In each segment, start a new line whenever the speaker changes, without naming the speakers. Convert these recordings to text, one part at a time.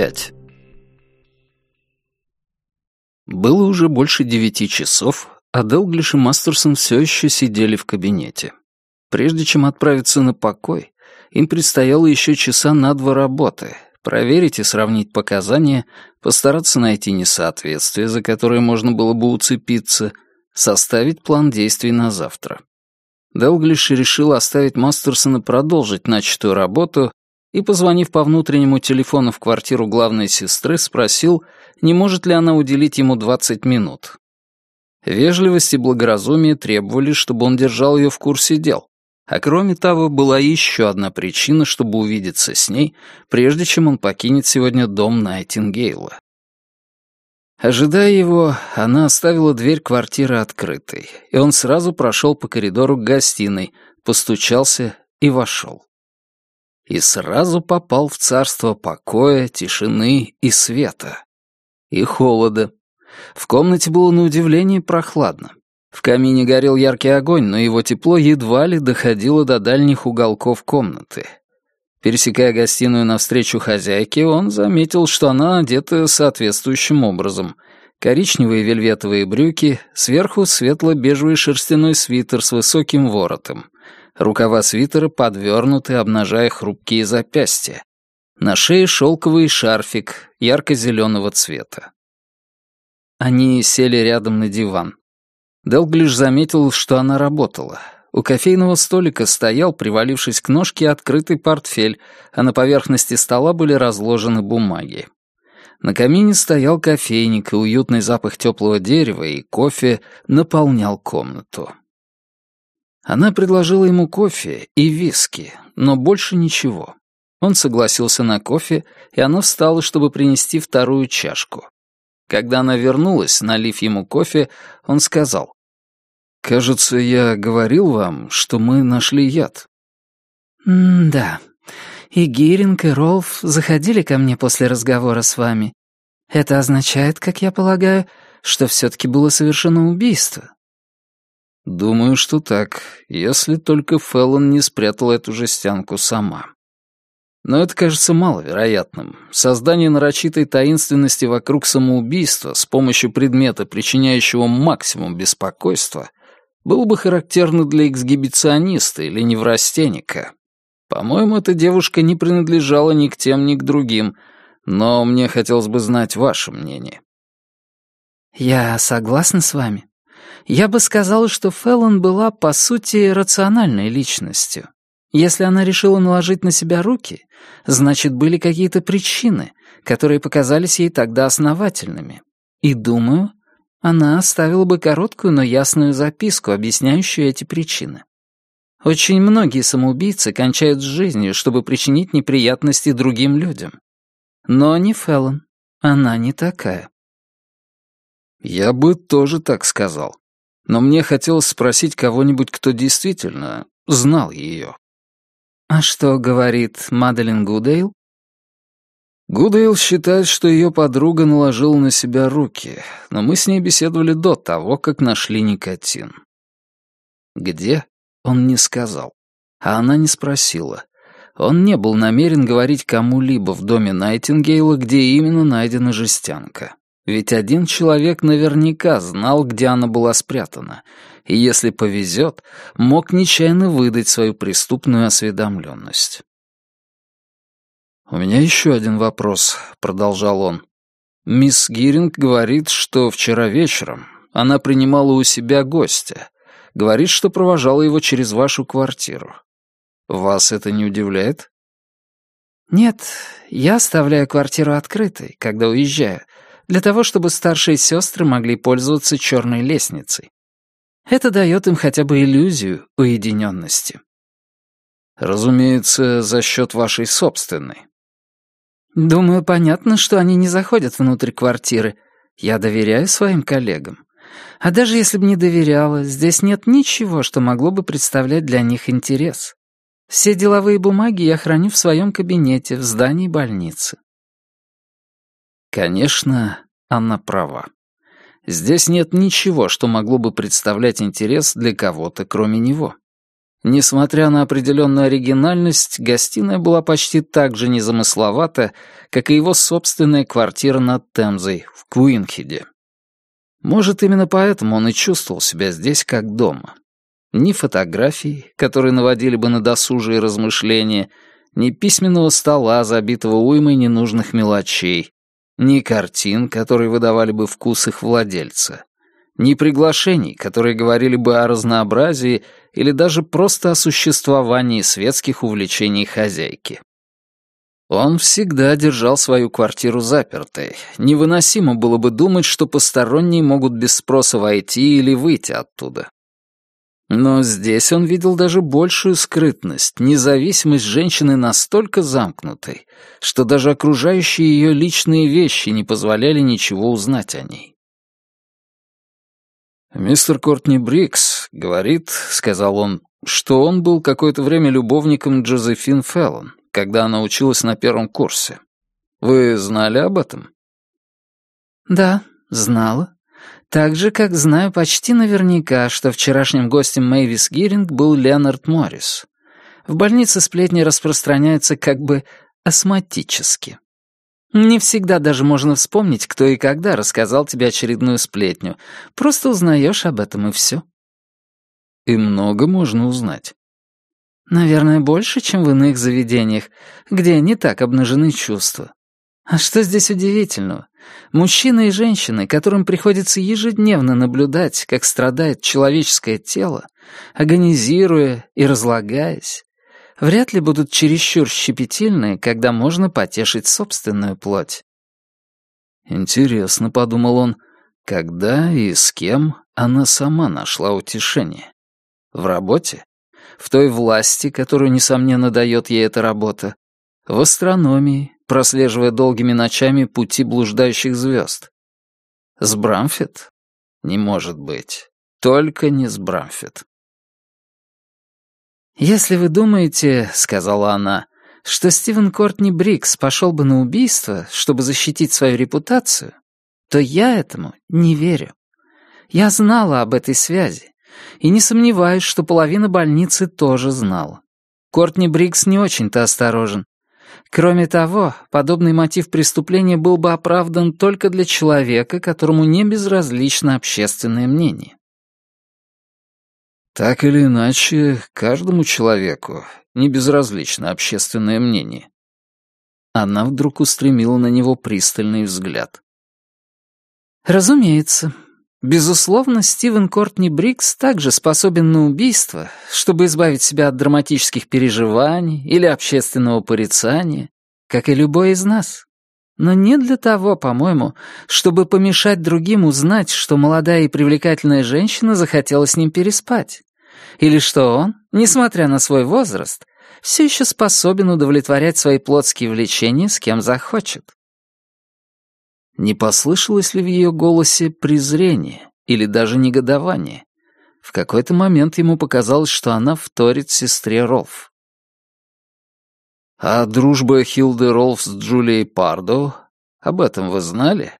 5. Было уже больше девяти часов, а Делглиш и Мастерсон все еще сидели в кабинете. Прежде чем отправиться на покой, им предстояло еще часа на два работы, проверить и сравнить показания, постараться найти несоответствие, за которое можно было бы уцепиться, составить план действий на завтра. Делглиш решил оставить Мастерсона продолжить начатую работу и, позвонив по внутреннему телефону в квартиру главной сестры, спросил, не может ли она уделить ему 20 минут. Вежливость и благоразумие требовали, чтобы он держал ее в курсе дел. А кроме того, была еще одна причина, чтобы увидеться с ней, прежде чем он покинет сегодня дом Найтингейла. Ожидая его, она оставила дверь квартиры открытой, и он сразу прошел по коридору к гостиной, постучался и вошел и сразу попал в царство покоя, тишины и света. И холода. В комнате было на удивление прохладно. В камине горел яркий огонь, но его тепло едва ли доходило до дальних уголков комнаты. Пересекая гостиную навстречу хозяйке, он заметил, что она одета соответствующим образом. Коричневые вельветовые брюки, сверху светло-бежевый шерстяной свитер с высоким воротом — Рукава свитера подвернуты, обнажая хрупкие запястья. На шее шелковый шарфик ярко-зеленого цвета. Они сели рядом на диван. Делглиш заметил, что она работала. У кофейного столика стоял, привалившись к ножке, открытый портфель, а на поверхности стола были разложены бумаги. На камине стоял кофейник, и уютный запах теплого дерева и кофе наполнял комнату. Она предложила ему кофе и виски, но больше ничего. Он согласился на кофе, и она встала, чтобы принести вторую чашку. Когда она вернулась, налив ему кофе, он сказал, «Кажется, я говорил вам, что мы нашли яд».
«Да. И Гиринг, и Ролф заходили ко мне после разговора с вами. Это означает, как я полагаю, что все-таки было совершено убийство.
Думаю, что так, если только Феллон не спрятала эту жестянку сама. Но это кажется маловероятным. Создание нарочитой таинственности вокруг самоубийства с помощью предмета, причиняющего максимум беспокойства, было бы характерно для эксгибициониста или неврастенника. По-моему, эта девушка не принадлежала ни к тем, ни к другим, но мне хотелось бы знать ваше мнение.
«Я согласна с вами», я бы сказала, что Феллон была, по сути, рациональной личностью. Если она решила наложить на себя руки, значит, были какие-то причины, которые показались ей тогда основательными. И думаю, она оставила бы короткую, но ясную записку, объясняющую эти причины. Очень многие самоубийцы кончают с жизнью, чтобы причинить неприятности другим людям. Но не Феллон. Она не такая.
Я бы тоже так сказал но мне хотелось спросить кого-нибудь, кто действительно знал ее.
«А что говорит Маделин Гудейл?»
Гудейл считает, что ее подруга наложила на себя руки, но мы с ней беседовали до того, как нашли никотин. Где? Он не сказал. А она не спросила. Он не был намерен говорить кому-либо в доме Найтингейла, где именно найдена жестянка. Ведь один человек наверняка знал, где она была спрятана, и, если повезет, мог нечаянно выдать свою преступную осведомленность. «У меня еще один вопрос», — продолжал он. «Мисс Гиринг говорит, что вчера вечером она принимала у себя гостя. Говорит, что провожала его через вашу квартиру. Вас это не удивляет?»
«Нет, я оставляю квартиру открытой, когда уезжаю, для того, чтобы старшие сестры могли пользоваться черной лестницей. Это дает им хотя бы иллюзию уединенности.
Разумеется, за счет вашей собственной.
Думаю, понятно, что они не заходят внутрь квартиры. Я доверяю своим коллегам. А даже если бы не доверяла, здесь нет ничего, что могло бы представлять для них интерес. Все деловые бумаги я храню в своем кабинете в здании больницы.
Конечно, она права. Здесь нет ничего, что могло бы представлять интерес для кого-то, кроме него. Несмотря на определенную оригинальность, гостиная была почти так же незамысловата, как и его собственная квартира над Темзой в Куинхеде. Может, именно поэтому он и чувствовал себя здесь как дома. Ни фотографий, которые наводили бы на досужие размышления, ни письменного стола, забитого уймой ненужных мелочей, ни картин, которые выдавали бы вкус их владельца ни приглашений, которые говорили бы о разнообразии или даже просто о существовании светских увлечений хозяйки. Он всегда держал свою квартиру запертой. Невыносимо было бы думать, что посторонние могут без спроса войти или выйти оттуда. Но здесь он видел даже большую скрытность, независимость женщины настолько замкнутой, что даже окружающие ее личные вещи не позволяли ничего узнать о ней. «Мистер Кортни Брикс говорит, — сказал он, — что он был какое-то время любовником Джозефин Феллон, когда она училась на первом курсе. Вы знали об этом?»
«Да, знала. Так же, как знаю почти наверняка, что вчерашним гостем Мэйвис Гиринг был Леонард Моррис. В больнице сплетни распространяются как бы осматически. Не всегда даже можно вспомнить, кто и когда рассказал тебе очередную сплетню. Просто узнаешь об этом, и все.
И много можно узнать.
Наверное, больше, чем в иных заведениях, где не так обнажены чувства. А что здесь удивительного? Мужчины и женщины, которым приходится ежедневно наблюдать, как страдает человеческое тело, агонизируя и разлагаясь, вряд ли будут чересчур щепетильны, когда можно потешить собственную плоть.
Интересно, подумал он, когда и с кем она сама нашла утешение? В работе? В той власти, которую, несомненно, дает ей эта работа? В астрономии, прослеживая долгими ночами пути блуждающих звезд? С Брамфет? Не может быть. Только не с Брамфет.
«Если вы думаете, — сказала она, — что Стивен Кортни Брикс пошел бы на убийство, чтобы защитить свою репутацию, то я этому не верю. Я знала об этой связи и не сомневаюсь, что половина больницы тоже знала. Кортни Брикс не очень-то осторожен. Кроме того, подобный мотив преступления был бы оправдан только для человека, которому не безразлично общественное мнение.
Так или иначе, каждому человеку не безразлично общественное мнение. Она вдруг устремила на него пристальный взгляд.
«Разумеется. Безусловно, Стивен Кортни Брикс также способен на убийство, чтобы избавить себя от драматических переживаний или общественного порицания, как и любой из нас. Но не для того, по-моему, чтобы помешать другим узнать, что молодая и привлекательная женщина захотела с ним переспать. Или что он, несмотря на свой возраст, все еще способен удовлетворять свои плотские влечения с кем захочет.
Не послышалось ли в ее голосе презрение или даже негодование? В какой-то момент ему показалось, что она вторит сестре Ролф. А дружба Хилды Ролф с Джулией Пардо, об этом вы знали?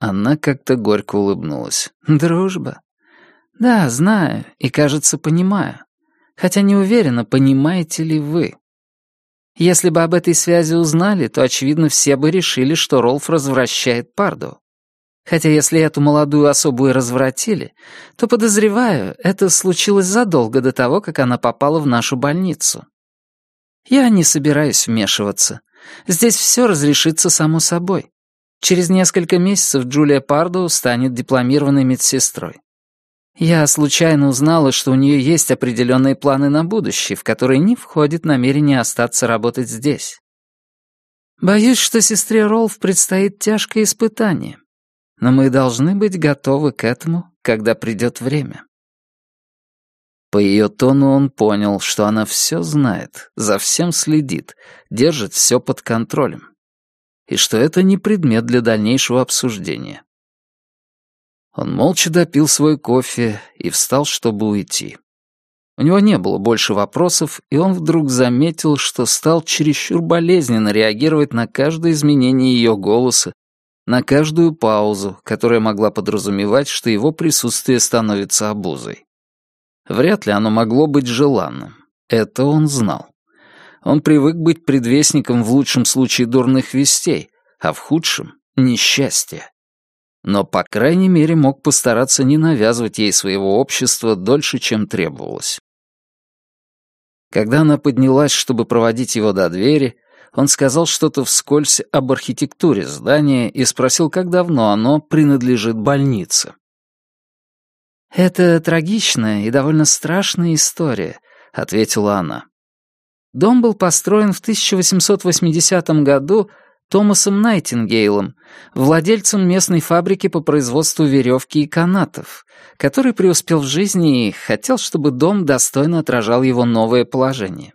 Она как-то горько улыбнулась.
Дружба? Да, знаю и, кажется, понимаю. Хотя не уверена, понимаете ли вы. Если бы об этой связи узнали, то, очевидно, все бы решили, что Ролф развращает Пардо. Хотя если эту молодую особу и развратили, то, подозреваю, это случилось задолго до того, как она попала в нашу больницу. Я не собираюсь вмешиваться. Здесь все разрешится само собой. Через несколько месяцев Джулия Пардо станет дипломированной медсестрой. Я случайно узнала, что у нее есть определенные планы на будущее, в которые не входит намерение остаться работать здесь. Боюсь, что сестре Ролф предстоит тяжкое испытание, но мы должны быть готовы к этому, когда придет время.
По ее тону он понял, что она все знает, за всем следит, держит все под контролем. И что это не предмет для дальнейшего обсуждения. Он молча допил свой кофе и встал, чтобы уйти. У него не было больше вопросов, и он вдруг заметил, что стал чересчур болезненно реагировать на каждое изменение ее голоса, на каждую паузу, которая могла подразумевать, что его присутствие становится обузой. Вряд ли оно могло быть желанным. Это он знал. Он привык быть предвестником в лучшем случае дурных вестей, а в худшем — несчастья. Но, по крайней мере, мог постараться не навязывать ей своего общества дольше, чем требовалось. Когда она поднялась, чтобы проводить его до двери, он сказал что-то вскользь об архитектуре здания и спросил, как давно оно принадлежит больнице.
«Это трагичная и довольно страшная история», — ответила она. Дом был построен в 1880 году Томасом Найтингейлом, владельцем местной фабрики по производству веревки и канатов, который преуспел в жизни и хотел, чтобы дом достойно отражал его новое положение.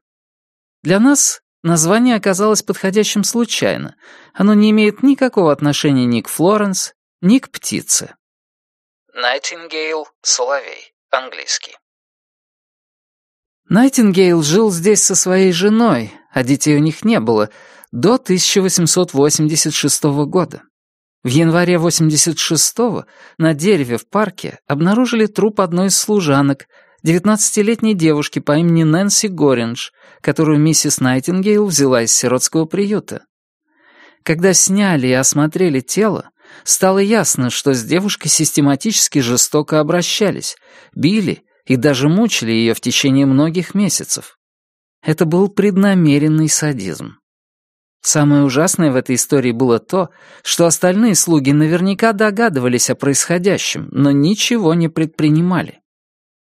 Для нас название оказалось подходящим случайно. Оно не имеет никакого отношения ни к Флоренс, ни к птице.
Найтингейл, соловей, английский.
Найтингейл жил здесь со своей женой, а детей у них не было, до 1886 года. В январе 86-го на дереве в парке обнаружили труп одной из служанок, 19-летней девушки по имени Нэнси Горинж, которую миссис Найтингейл взяла из сиротского приюта. Когда сняли и осмотрели тело, стало ясно, что с девушкой систематически жестоко обращались, били и даже мучили ее в течение многих месяцев. Это был преднамеренный садизм. Самое ужасное в этой истории было то, что остальные слуги наверняка догадывались о происходящем, но ничего не предпринимали.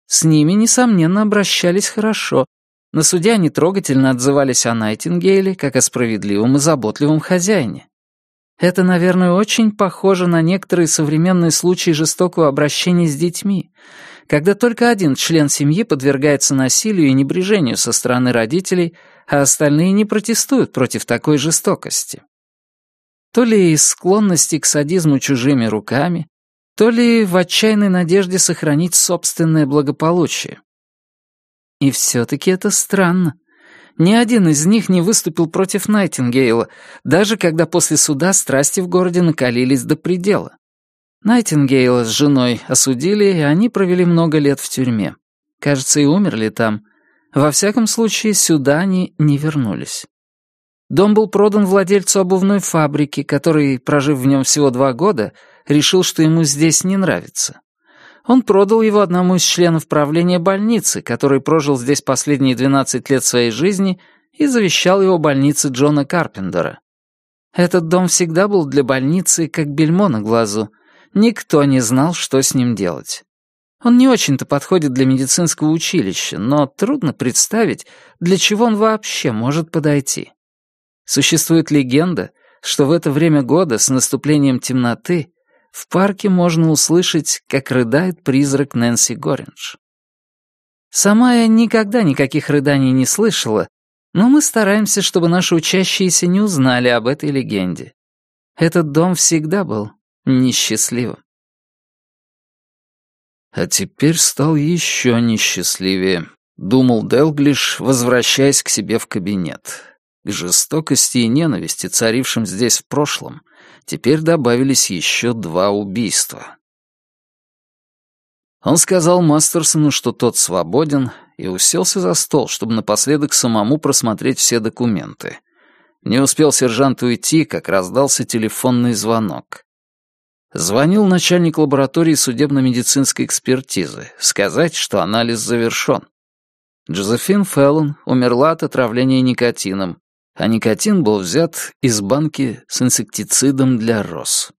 С ними, несомненно, обращались хорошо. На суде они трогательно отзывались о Найтингейле, как о справедливом и заботливом хозяине. Это, наверное, очень похоже на некоторые современные случаи жестокого обращения с детьми, когда только один член семьи подвергается насилию и небрежению со стороны родителей, а остальные не протестуют против такой жестокости. То ли из склонности к садизму чужими руками, то ли в отчаянной надежде сохранить собственное благополучие. И все-таки это странно. Ни один из них не выступил против Найтингейла, даже когда после суда страсти в городе накалились до предела. Найтингейла с женой осудили, и они провели много лет в тюрьме. Кажется, и умерли там. Во всяком случае, сюда они не вернулись. Дом был продан владельцу обувной фабрики, который, прожив в нем всего два года, решил, что ему здесь не нравится. Он продал его одному из членов правления больницы, который прожил здесь последние 12 лет своей жизни и завещал его больнице Джона Карпендера. Этот дом всегда был для больницы как бельмо на глазу. Никто не знал, что с ним делать. Он не очень-то подходит для медицинского училища, но трудно представить, для чего он вообще может подойти. Существует легенда, что в это время года с наступлением темноты в парке можно услышать, как рыдает призрак Нэнси Горинж. Сама я никогда никаких рыданий не слышала, но мы стараемся, чтобы наши учащиеся не узнали об этой легенде. Этот дом всегда был несчастливым.
А теперь стал еще несчастливее, думал Делглиш, возвращаясь к себе в кабинет. К жестокости и ненависти, царившим здесь в прошлом, теперь добавились еще два убийства. Он сказал Мастерсону, что тот свободен, и уселся за стол, чтобы напоследок самому просмотреть все документы. Не успел сержант уйти, как раздался телефонный звонок. Звонил начальник лаборатории судебно-медицинской экспертизы, сказать, что анализ завершен. Джозефин Феллон умерла от отравления никотином, а никотин был взят из банки с инсектицидом для роз.